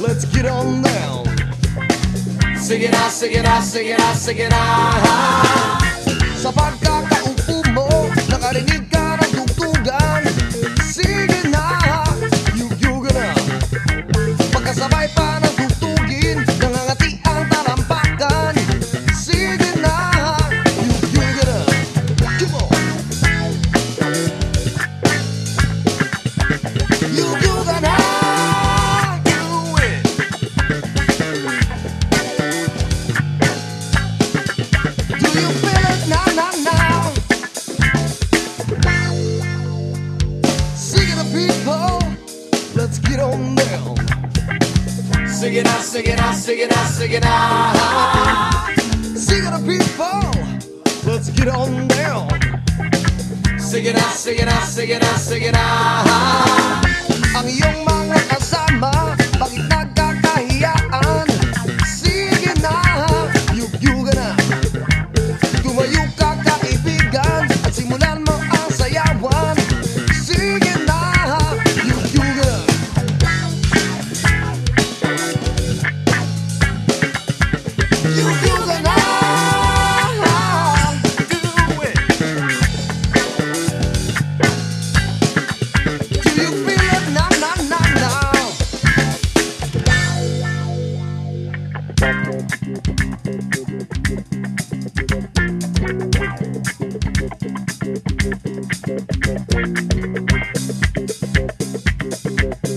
let's get on down. Sing it out, sing it out, sing it out, sing it out. Sing it out, sing it out, sing it out, sing it out. Sing it to people, let's get on down. Sing it out, sing it out, sing it out, sing it out.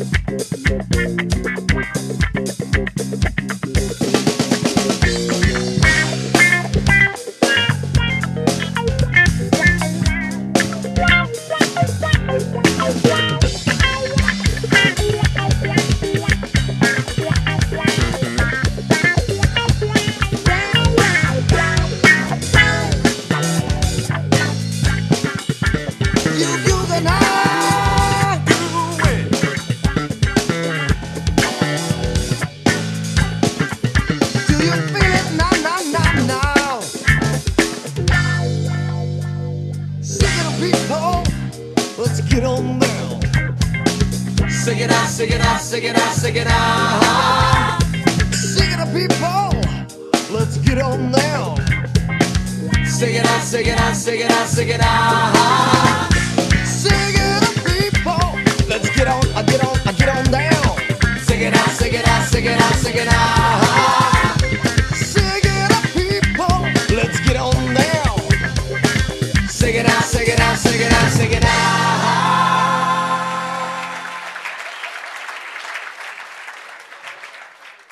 We'll be. Let's get on down. Sing it out, sing it out, sing it out, sing it out. Sing it to people, let's get on down. Sing it out, sing it out, sing it out, sing it out.